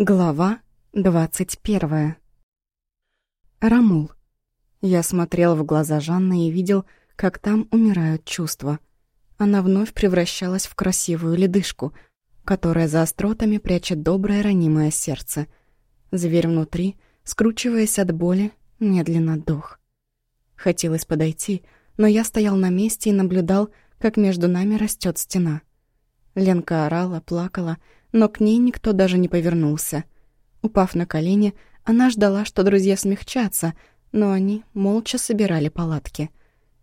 Глава двадцать первая. Рамул. Я смотрел в глаза Жанны и видел, как там умирают чувства. Она вновь превращалась в красивую ледышку, которая за остротами прячет доброе ранимое сердце. Зверь внутри, скручиваясь от боли, медленно дох. Хотелось подойти, но я стоял на месте и наблюдал, как между нами растет стена. Ленка орала, плакала, но к ней никто даже не повернулся. Упав на колени, она ждала, что друзья смягчатся, но они молча собирали палатки.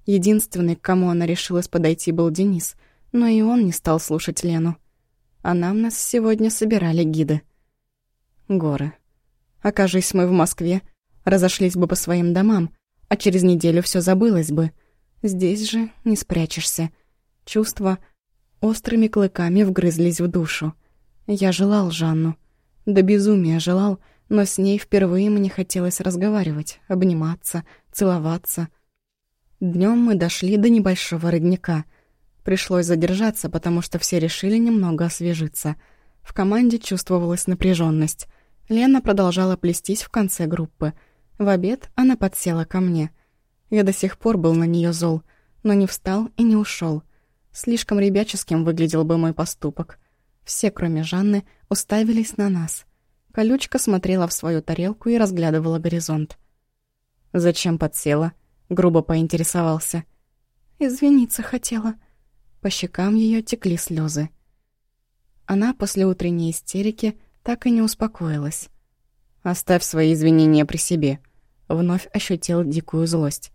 Единственный, к кому она решилась подойти, был Денис, но и он не стал слушать Лену. А нам нас сегодня собирали гиды. Горы. Окажись мы в Москве, разошлись бы по своим домам, а через неделю все забылось бы. Здесь же не спрячешься. Чувства острыми клыками вгрызлись в душу. Я желал Жанну. До безумия желал, но с ней впервые мне хотелось разговаривать, обниматься, целоваться. Днем мы дошли до небольшого родника. Пришлось задержаться, потому что все решили немного освежиться. В команде чувствовалась напряженность. Лена продолжала плестись в конце группы. В обед она подсела ко мне. Я до сих пор был на нее зол, но не встал и не ушел. Слишком ребяческим выглядел бы мой поступок. Все, кроме Жанны, уставились на нас. Колючка смотрела в свою тарелку и разглядывала горизонт. «Зачем подсела?» — грубо поинтересовался. «Извиниться хотела». По щекам ее текли слезы. Она после утренней истерики так и не успокоилась. «Оставь свои извинения при себе», — вновь ощутил дикую злость.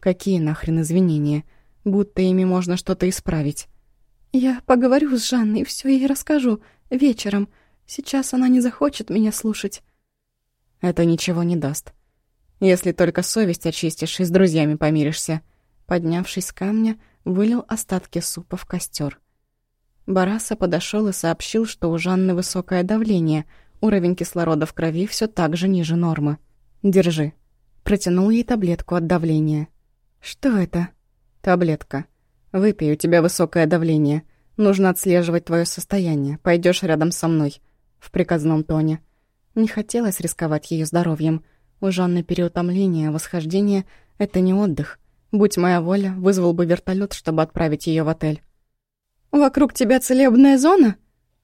«Какие нахрен извинения? Будто ими можно что-то исправить. «Я поговорю с Жанной и все ей расскажу. Вечером. Сейчас она не захочет меня слушать». «Это ничего не даст. Если только совесть очистишь и с друзьями помиришься». Поднявшись с камня, вылил остатки супа в костер. Бараса подошел и сообщил, что у Жанны высокое давление, уровень кислорода в крови все так же ниже нормы. «Держи». Протянул ей таблетку от давления. «Что это?» «Таблетка. Выпей, у тебя высокое давление. Нужно отслеживать твое состояние. Пойдешь рядом со мной. В приказном тоне. Не хотелось рисковать ее здоровьем. У Жанны переутомление, восхождение — это не отдых. Будь моя воля, вызвал бы вертолет, чтобы отправить ее в отель. «Вокруг тебя целебная зона?»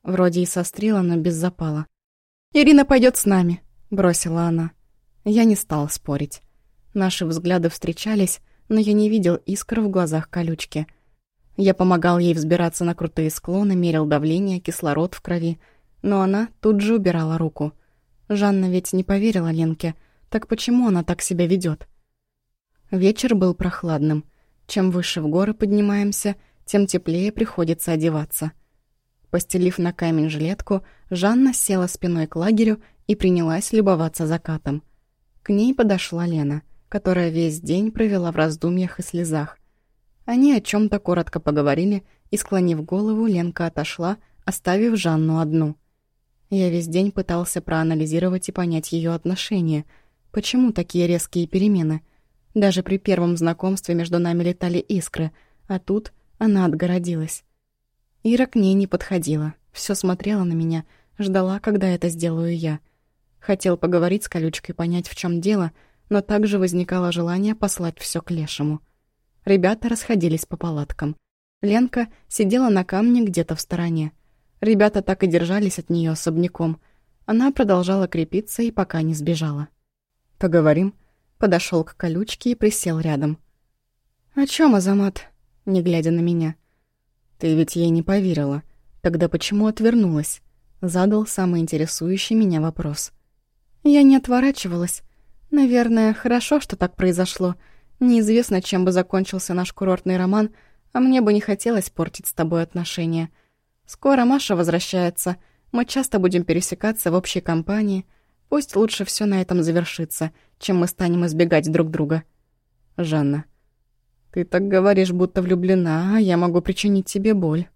Вроде и сострила, но без запала. «Ирина пойдет с нами», — бросила она. Я не стал спорить. Наши взгляды встречались, но я не видел искр в глазах колючки — я помогал ей взбираться на крутые склоны, мерил давление, кислород в крови, но она тут же убирала руку. Жанна ведь не поверила Ленке, так почему она так себя ведет? Вечер был прохладным. Чем выше в горы поднимаемся, тем теплее приходится одеваться. Постелив на камень жилетку, Жанна села спиной к лагерю и принялась любоваться закатом. К ней подошла Лена, которая весь день провела в раздумьях и слезах. Они о чем то коротко поговорили, и, склонив голову, Ленка отошла, оставив Жанну одну. Я весь день пытался проанализировать и понять ее отношения. Почему такие резкие перемены? Даже при первом знакомстве между нами летали искры, а тут она отгородилась. Ира к ней не подходила, все смотрела на меня, ждала, когда это сделаю я. Хотел поговорить с колючкой, понять, в чем дело, но также возникало желание послать все к лешему. Ребята расходились по палаткам. Ленка сидела на камне где-то в стороне. Ребята так и держались от нее особняком. Она продолжала крепиться и пока не сбежала. «Поговорим?» Подошел к колючке и присел рядом. «О чем, Азамат?» Не глядя на меня. «Ты ведь ей не поверила. Тогда почему отвернулась?» Задал самый интересующий меня вопрос. Я не отворачивалась. Наверное, хорошо, что так произошло. Неизвестно, чем бы закончился наш курортный роман, а мне бы не хотелось портить с тобой отношения. Скоро Маша возвращается, мы часто будем пересекаться в общей компании. Пусть лучше все на этом завершится, чем мы станем избегать друг друга. Жанна, ты так говоришь, будто влюблена, а я могу причинить тебе боль.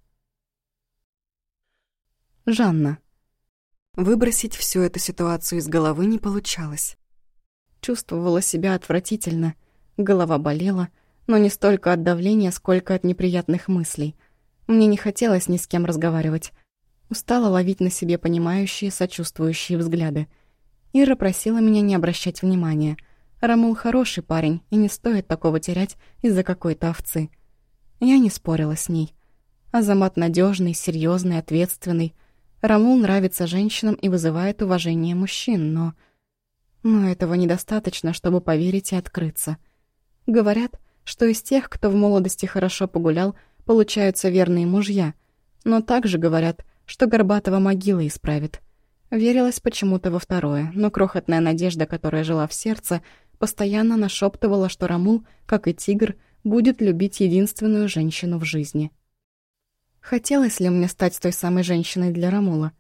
Жанна. Выбросить всю эту ситуацию из головы не получалось. Чувствовала себя отвратительно — Голова болела, но не столько от давления, сколько от неприятных мыслей. Мне не хотелось ни с кем разговаривать. Устала ловить на себе понимающие, сочувствующие взгляды. Ира просила меня не обращать внимания. Рамул хороший парень, и не стоит такого терять из-за какой-то овцы. Я не спорила с ней. Азамат надежный, серьезный, ответственный. Рамул нравится женщинам и вызывает уважение мужчин, но... Но этого недостаточно, чтобы поверить и открыться. Говорят, что из тех, кто в молодости хорошо погулял, получаются верные мужья. Но также говорят, что Горбатова могила исправит. Верилась почему-то во второе, но крохотная надежда, которая жила в сердце, постоянно нашептывала, что Рамул, как и тигр, будет любить единственную женщину в жизни. Хотелось ли мне стать той самой женщиной для Рамула?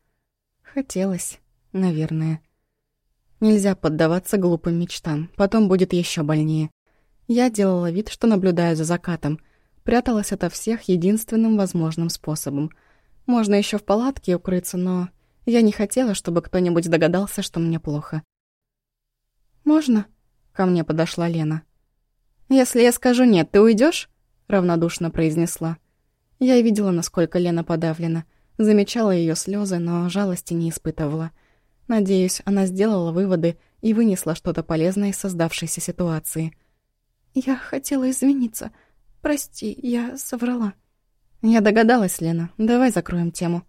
Хотелось, наверное. Нельзя поддаваться глупым мечтам, потом будет еще больнее. Я делала вид, что наблюдаю за закатом, пряталась ото всех единственным возможным способом. Можно еще в палатке укрыться, но я не хотела, чтобы кто-нибудь догадался, что мне плохо. «Можно?» — ко мне подошла Лена. «Если я скажу «нет», ты уйдешь? равнодушно произнесла. Я видела, насколько Лена подавлена, замечала ее слезы, но жалости не испытывала. Надеюсь, она сделала выводы и вынесла что-то полезное из создавшейся ситуации — «Я хотела извиниться. Прости, я соврала». «Я догадалась, Лена. Давай закроем тему».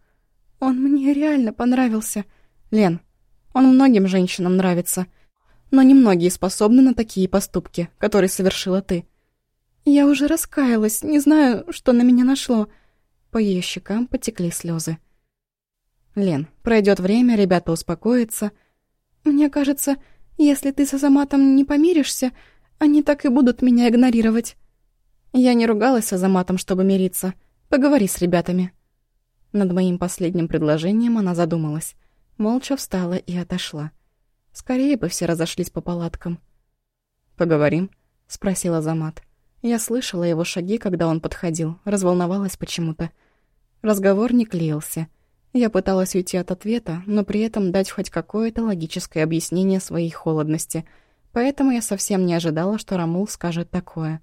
«Он мне реально понравился». «Лен, он многим женщинам нравится. Но немногие способны на такие поступки, которые совершила ты». «Я уже раскаялась, не знаю, что на меня нашло». По ее щекам потекли слезы. «Лен, пройдет время, ребята успокоятся». «Мне кажется, если ты с Азаматом не помиришься, они так и будут меня игнорировать. Я не ругалась с Азаматом, чтобы мириться. Поговори с ребятами. Над моим последним предложением она задумалась. Молча встала и отошла. Скорее бы все разошлись по палаткам. «Поговорим?» — спросил Азамат. Я слышала его шаги, когда он подходил, разволновалась почему-то. Разговор не клеился. Я пыталась уйти от ответа, но при этом дать хоть какое-то логическое объяснение своей холодности — Поэтому я совсем не ожидала, что Рамул скажет такое.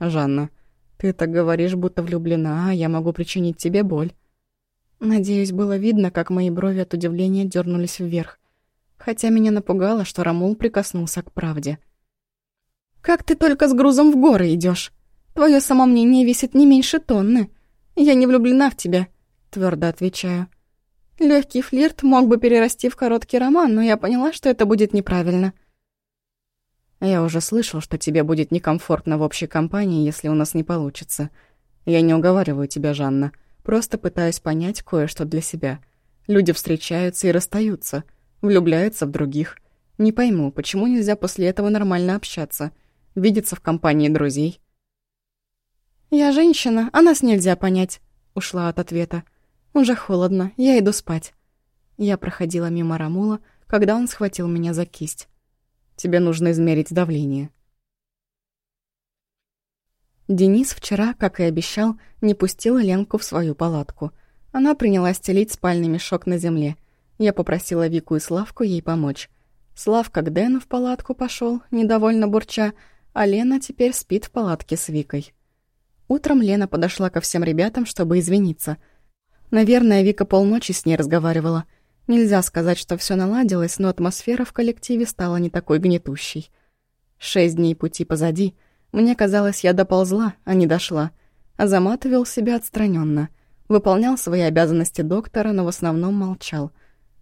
«Жанна, ты так говоришь, будто влюблена, а я могу причинить тебе боль». Надеюсь, было видно, как мои брови от удивления дернулись вверх. Хотя меня напугало, что Рамул прикоснулся к правде. «Как ты только с грузом в горы идешь? Твое самомнение весит не меньше тонны. Я не влюблена в тебя», — твердо отвечаю. Легкий флирт мог бы перерасти в короткий роман, но я поняла, что это будет неправильно — я уже слышал, что тебе будет некомфортно в общей компании, если у нас не получится. Я не уговариваю тебя, Жанна. Просто пытаюсь понять кое-что для себя. Люди встречаются и расстаются, влюбляются в других. Не пойму, почему нельзя после этого нормально общаться, видеться в компании друзей. «Я женщина, а нас нельзя понять», — ушла от ответа. «Уже холодно, я иду спать». Я проходила мимо Рамула, когда он схватил меня за кисть. Тебе нужно измерить давление». Денис вчера, как и обещал, не пустил Ленку в свою палатку. Она принялась стелить спальный мешок на земле. Я попросила Вику и Славку ей помочь. Славка к Дэну в палатку пошел, недовольно бурча, а Лена теперь спит в палатке с Викой. Утром Лена подошла ко всем ребятам, чтобы извиниться. Наверное, Вика полночи с ней разговаривала. Нельзя сказать, что все наладилось, но атмосфера в коллективе стала не такой гнетущей. Шесть дней пути позади. Мне казалось, я доползла, а не дошла. Азамат вел себя отстраненно, Выполнял свои обязанности доктора, но в основном молчал.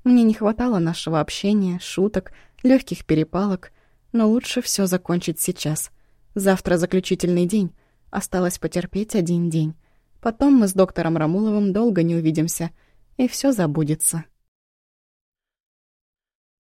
Мне не хватало нашего общения, шуток, легких перепалок, но лучше все закончить сейчас. Завтра заключительный день. Осталось потерпеть один день. Потом мы с доктором Рамуловым долго не увидимся, и все забудется.